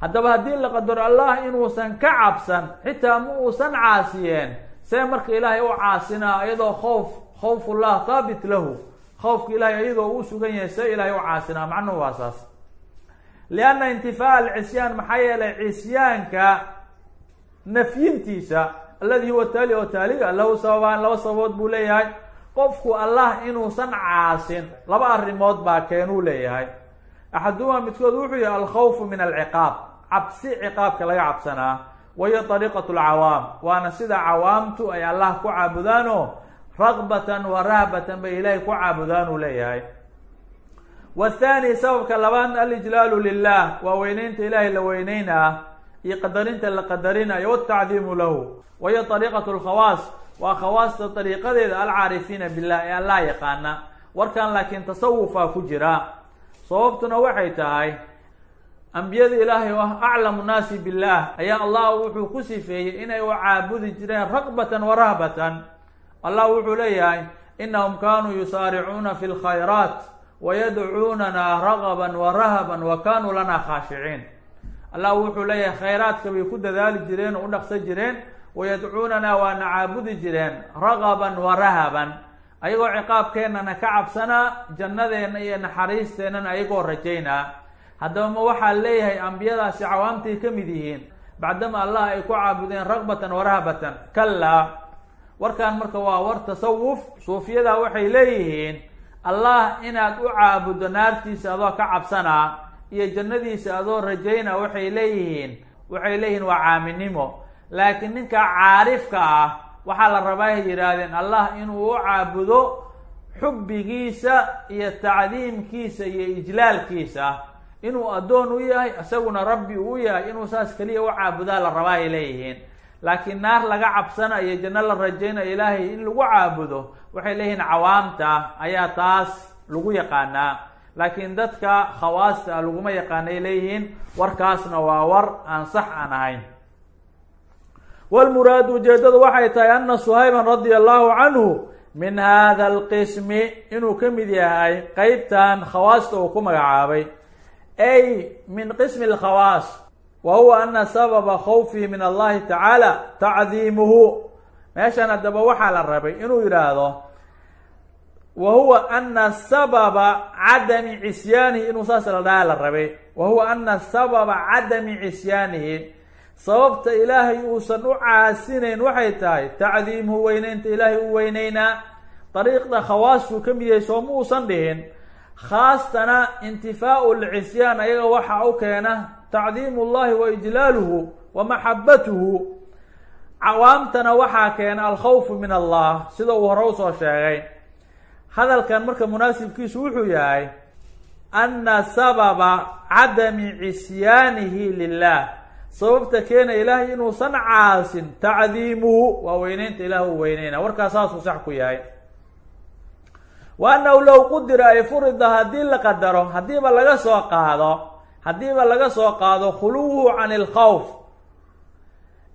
Haddaba haddii la qadaro allah inuusan ka cabsan xitaa ma uusan caasiyeen see marka ilaahay u caasinaa iyadoo khawf khawfullah haabit lahu. Khawfka ilahay iyadoo uu sugan yahay see ilahay u caasinaa macnuhu waa saas. Lianna intifaa alcisyaan maxaa yeelay cisyaanka nafyintiisa aladi huwa taali oo taaliga lahu sababaan laba sababood buu leeyahay. Qofku allah inuusan caasin laba arrimood baa keenuu leeyahay. Axadumaa midkood wuxuu yahay alkhawfu min alciqaab cabsi ciqaabka laga cabsanaa wahiyo ariiqatu lcawaam waana sida cawaamtu ay allah ku caabudaanoo ragbatan wa rahbatan bay ilaahay ku caabudaan uu leeyahay wathani sababka labaad alijlaalu lilah waa weyneynta ilaahay la weyneynaa iyo qadarinta la qadarinayo watacdiimu lahu. Wahiyo ariiqatu lkhawaas waa khawaasta dariiqadeeda alcaarifiina billah ee allaa yaqaana warkan laakiin tasawufaa ku jira. Sababtuna waxay tahay ambiyada ilaahay oo ah aclamu naasi billah ayaa allah wuxuu ku sifeeyey inay u caabudi jireen ragbatan wa rahbatan. Allah wuxuu leeyahay inahum kanuu yusaaricuuna fi lkhayraat wayadcuunana ragaban wa rahaban wa kanuu lana khaashiciin allah wuxuu leeyahay khayraadka bay ku dadaali jireen oo u dhaqsan jireen wayadcuunana waana caabudi jireen ragaban wa rahaban. Ayagoo ciqaabkeennana ka cabsanaa jannadeenna iyo naxariisteennana ayagoo rajaynaa haddaba ma waxaa leeyahay ambiyadaasi cawaamtay ka mid yihiin bacdama allah ay ku caabudeen ragbatan wa rahbatan kallaa warkan marka waa war tasawuf suufiyadaa waxay leeyihiin allah inaad u caabuddo naartiisa adoo ka cabsanaa iyo jannadiisa adoo rajayna waxay leeyihiin. Waxay leeyihiin waa caaminimo. Laakiin ninka caarifka ah waxaa la rabaa ay yidhaahdeen allah inuu u caabudo xubbigiisa iyo tacdiimkiisa iyo ijlaalkiisa inuu addoon u yahay isaguna rabbi uu yahay inuu saas keliya u caabudaa la rabaa ay leeyihiin. Laakiin naar laga cabsana iyo janno la rajaynayo ilaahay in lagu caabudo waxay leeyihiin cawaamta ayaa taas lagu yaqaanaa. Laakiin dadka khawaasta laguma yaqaanay leeyihiin warkaasna waa war aan sax aan ahayn. Wlmuraadu ujeedadu waxay tahay ana suhayban radia allahu canhu min hada alqismi inuu ka mid yahay qeybtan khawaasta uu ku magacaabay ay min qismi alkhawaas wa huwa ana sababa khawfihi min allahi tacaala tacdiimuhu meeshan haddaba waxaa la rabay inuu yidhaahdo wa huwa ana sababa cadami cisyaanihi inuu saas la dhaha la rabay wa huwa ana sababa cadami cisyaanihi sababta ilaahay uusan u caasinayn waxay tahay tacdiimuhu weyneynta ilaahay u weyneynaa dariiqda khawaasuu ka mid yahay uusan dhihin khaastana intifaau lcisyaan ayaga waxa u keena tacdiimu llahi wa ijlaaluhu wa maxabatuhu cawaamtana waxaa keena alkhawfu min allah sida uu hore u soo sheegay. Hadalkan marka munaasibkiisu wuxuu yahay ana sababa cadami cisyaanihi lilah sababta keena ilaahay inuusan caasin tacdiimuhu waa weyneynta ilaah u weyneyna warkaas saasuu sax ku yahay wa annahu low qudira ay furida haddii la qadaro haddiiba laga soo qaado haddiiba laga soo qaado khuluwuhu can ilkhawf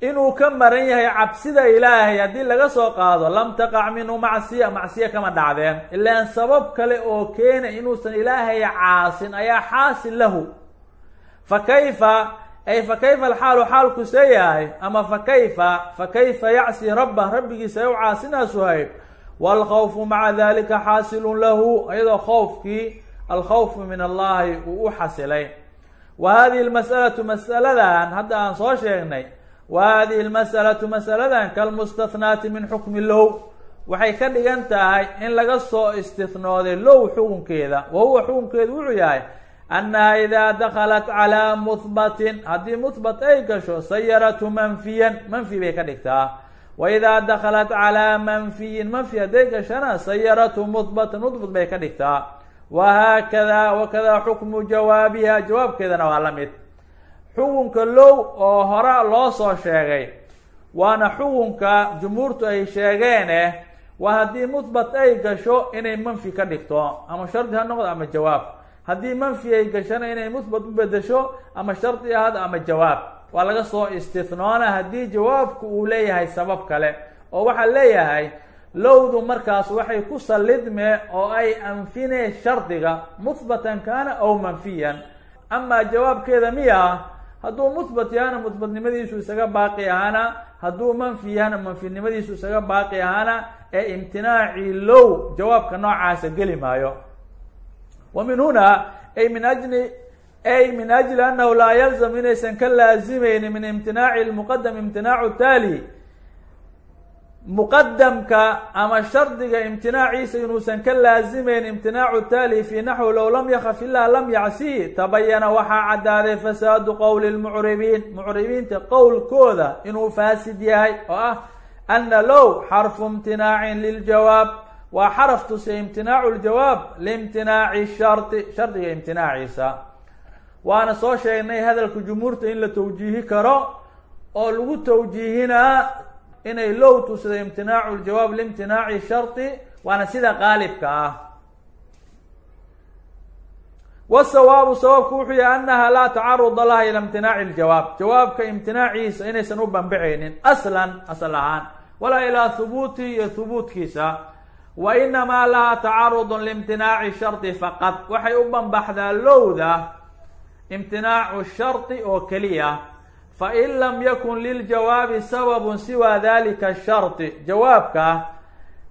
inuu ka maran yahay cabsida ilaahay haddii laga soo qaado lam taqac minhu macsiya macsiya kama dhacdeen ilaan sabab kale oo keena inuusan ilaahay caasin ayaa xaasil lahu. Fa kayfa ay fa kayfa alxaalu xaalku see yahay ama fa kayfa fa kayfa yacsi rabbah rabbigiisa ay u caasinaa suhayb waalkhawfu maca dalika xaasilun lahu iyadoo khawfkii alkhawfu min allahi uu u xasilay wa hadihi lmas'alatu mas'aladan hadda aan soo sheegnay wa hadihi lmas'alatu mas'aladan kalmustathnaati min xukmi low waxay ka dhigan tahay in laga soo istinooday low xukunkeeda wa huwa xukunkeedu wuxuu yahay annaha idaa dakhalat calaa muhbatin haddii muhbat ay gasho sayaratu manfiyan manfi bay ka dhigtaa wa idaa dakhalat calaa manfiyin manfi hadday gashana sayaratu muhbatan muhbat bay ka dhigtaa wahaakada wakada xukmu jawaabiha jawaabkeedana waa la mid xukunka low oo hore loo soo sheegay waana xukunka jumhuurtu ay sheegeene waa haddii muhbat ay gasho inay manfi ka dhigto ama shardi ha noqdo ama jawaab haddii manfi ay gashana inay muhbat u ama shardi ahad ama jawaab waa laga soo istithnoona haddii jawaabku uu leeyahay sabab kale. Oo waxaa leeyahay lowdu markaas waxay ku sallidmee oo ay anfinee shardiga muhbatan kaana aw manfiyan. Amaa jawaabkeeda miya hadduu muhbat yahana muhbatnimadiisu isaga baaqi ahaana. Hadduu manfi yahana manfinimadiisu isaga baaqi ahaana. Ee imtinaacii low jawaabka noocaasa geli maayo. Wa min huna ay min ajli ay min ajli annahu laa yalzam inaysan ka laazimayni min imtinaaci lmuqadam imtinaacu taali muqadamka ama shardiga imtinaaciisa inuusan ka laazimayn imtinaacu taali fi naxwi low lam yakaf ilah lam yacsi tabayana waxaa caddaaday fasaadu qowli lmucribiin mucribiinta qowlkooda inuu faasid yahay oo ah ana low xarfu imtinaacin liljawaab waa xaraf tusay imtinaacu ljawaab liimtinaaci shardi shardiga imtinaaciisa waana soo sheegnay hadalka jumhuurta in la tawjiihi karo oo lagu tawjiihinaa inay low tusday imtinaacu ljawaab liimtinaaci shardi waana sida qaalibka ah. Wasawaabu sababku wuxuu yahay anaha laa tacaruda laha ila imtinaaci ljawaab jawaabka imtinaaciisa inaysan u bambixaynin aslan asal ahaan walaa ilaa hubuutihi iyo hubuutkiisa wa inamaa laha tacarudun liimtinaaci shardi faqad. Waxay u bambaxdaa lowda imtinaacu shardi oo keliya fain lam yakun liljawaabi sababun siwa dalika shardi jawaabka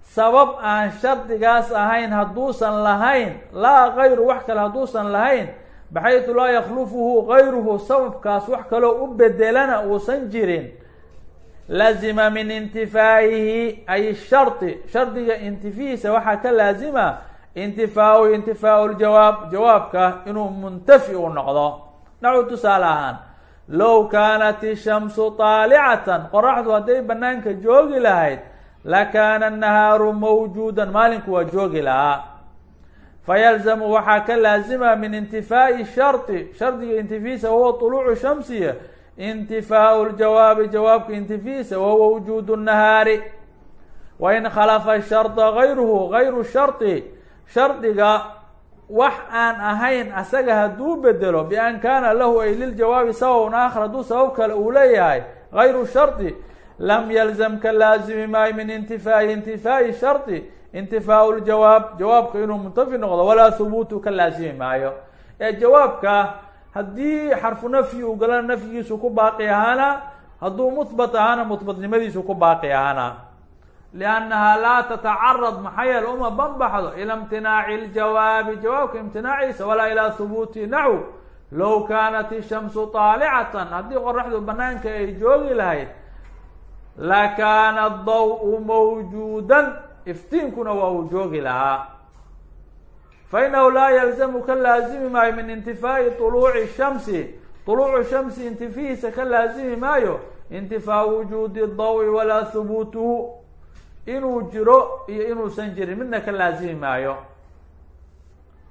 sabab aan shardigaas ahayn hadduusan lahayn laa kayru wax kale hadduusan lahayn baxaytu laa yaklufuhu kayruhu sababkaas wax kaloo u bedelana uusan jirin. Lazima min intifaa'ihi ay shardi shardiga intifihiisa waxaa ka laazima intifaau intifaau ljawaab jawaabka inuu muntafi u noqdo nacu tusaale ahaan low kaanat ishamsu taalicatan qoraxdu hadday banaanka joogi lahayd lakaana annahaaru mawjuudan maalinku waa joogi lahaa fayalzamu waxaa ka laazima min intifaa'i shardi shardiga intifihiisa wahuwa طuluucu shamsiya intifaau ljawaabi jawaabka intifihiisa wahuwa wujuudu nahaari wain khalafa sharda gayruhu gayru shardiga wax aan ahayn asaga hadduu bedelo bian kaana lahu ay liljawaabi sababun aakhar hadduu sabab kale uu leeyahay gayru shardi lam yalzam ka laazimi maayo min intifaa'i intifaa'i shardi intifaau ljawaab jawaabka inuu muntafi noqdo walaa hubuutu ka laazimi maayo. Ee jawaabka haddii xarfu nafyi uu galana nafyigiisu ku baaqi ahaana hadduu muhbat ahaana muhbatnimadiisu ku baaqi ahaana liannaha laa tatacarad maxaa yeele uma banbaxdo ila imtinaaci ljawaabi jawaabka imtinaaciisa walaa ilaa hubuuti naxw low kaanat ishamsu taalicatan haddii qoraxdu banaanka ay joogi lahayd lakaana daw-u mawjuudan iftiinkuna waa uu joogi lahaa fa inahu laa yalzamu ka laazimi maayo min intifaa'i طuluuci shamsi طuluucu shamsi intifihiisa ka laazimi maayo intifaau wujuudi daw-i walaa hubuutuhu inuu jiro iyo inuusan jirin midna ka laazimi maayo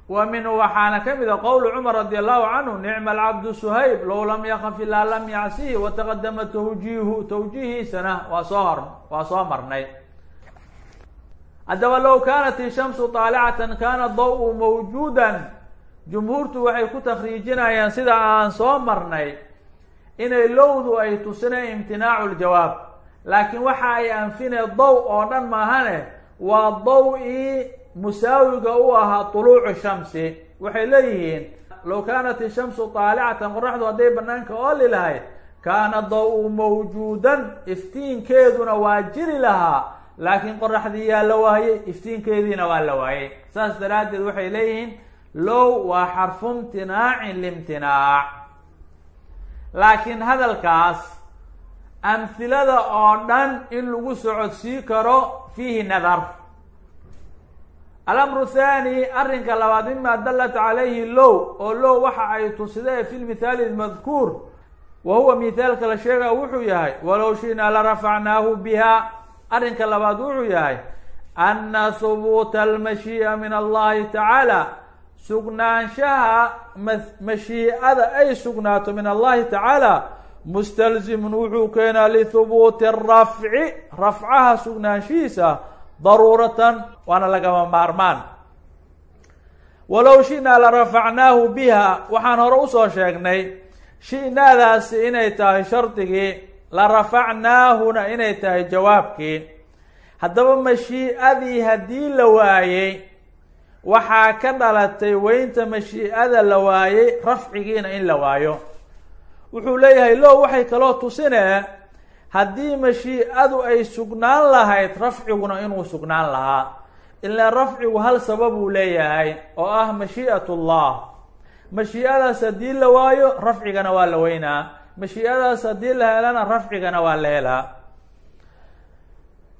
wa minhu waxaana ka mid a qowl cumar radi allahu canhu nicma alcabdu suhayb low lam yakaf ilaa lam yacsihi wataqadama tawjiihu tawjiihiisana waa soo hor waa soo marnay. Haddaba low kaanat ishamsu taalicatan kaana daw-u mawjuudan jumhuurtu waxay ku takriijinayaan sida aan soo marnay inay lowdu ay tusinay imtinaacu ljawaab laakiin waxa ay anfinay daw oo dhan maahane waa daw-ii musaawiga u ahaa طuluucu shamsi. Waxay leeyihiin low kaanat ishamsu taalicatan qoraxdu hadday banaanka ooli lahayd kaana daw-u mawjuudan iftiinkeeduna waa jiri lahaa. Laakiin qoraxdii yaa la waayey iftiinkeediina waa la waayey. Saas daraaddeed waxay leeyihiin low waa xarfu imtinaacin limtinaac. Laakiin hadalkaas amhilada oo dhan in lagu socodsii karo fiihi nadar. Alamru thani arrinka labaad mima dalat calayhi low oo low waxa ay tusidee fi lmithaali lmadkuur wa huwa mithaalka la sheega wuxuu yahay walow shinaa la rafacnaahu biha. Arrinka labaad wuxuu yahay ana hubuuta almashii'a min allahi tacaala sugnaanshaha mashiicada ay sugnaato min allahi tacaala mustalzimun wuxuu keenaa lihubuuti rafci rafcaha sugnaanshihiisa daruuratan waana lagama maarmaan. Walow shinaa la rafacnaahu biha waxaan hore u soo sheegnay shinaadaasi inay tahay shardigii la rafacnaahuna inay tahay jawaabkii. Haddaba mashiicadii haddii la waayey waxaa ka dhalatay weynta mashiicada la waayey rafcigiina in la waayo wuxuu leeyahay low waxay kaloo tusinee haddii mashiicadu ay sugnaan lahayd rafciguna inuu sugnaan lahaa. Ilaa rafcigu hal sababuu leeyahay oo ah mashii'at llah mashiicadaas haddii la waayo rafcigana waa la weynaa. Mashiicadaas haddii la helana rafcigana waa la helaa.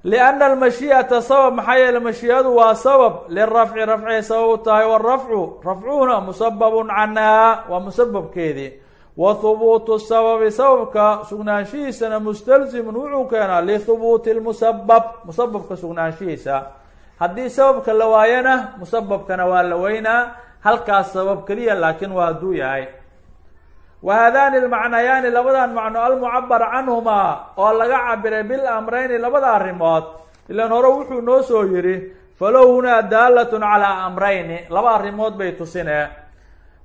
Lianna almashii'ata sabab maxaa yeele mashiicadu waa sabab. Lirafci rafcay sabab u tahay warafcu rafcuhuna musababun canhaa waa musababkeedii wa hubuutu sababi sababka sugnaanshihiisana mustalzimun wuxuu keenaa lihubuuti lmusabab musababka sugnaanshihiisa haddii sababka la waayana musababkana waa la weynaa halkaas sabab keliya laakiin waa hadduu yahay wa haadaani lmacnayaani labadan macno almucabar canhumaa oo laga cabiray bil amrayni labada arrimood ilan hore wuxuu noo soo yidhi falow hunaa daalatun calaa amrayni laba arrimood bay tusinee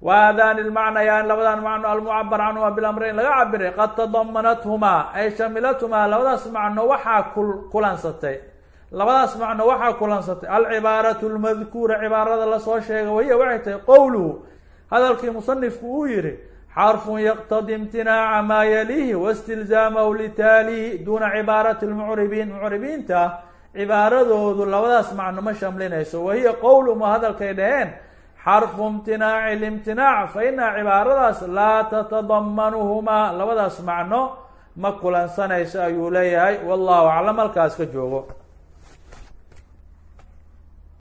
wa haadaani lmacnayaani labadan macno almucabar canhumaa bilamrayn laga cabiray qad tadamanathumaa ay shamilathumaa labadaas macno waxaa kul kulansatay labadaas macno waxaa kulansatay alcibaaratu lmadkuura cibaarada la soo sheegay wahiya waxay tahay qowluhu hadalkii musanifku uu yihi xarfun yaqtadi imtinaaca maa yaliihi waistilzaamahu litaalihi duuna cibaarati lmucribiin mucribiinta cibaaradoodu labadaas macno ma shamlinayso wahiya qowluhum hadalkay dhaheen xarfu imtinaaci limtinaac fa inaha cibaaradaas laa tatadamanuhumaa labadaas macno ma kulansanayso ayuu leeyahay. wallahu aclam halkaas ka joogo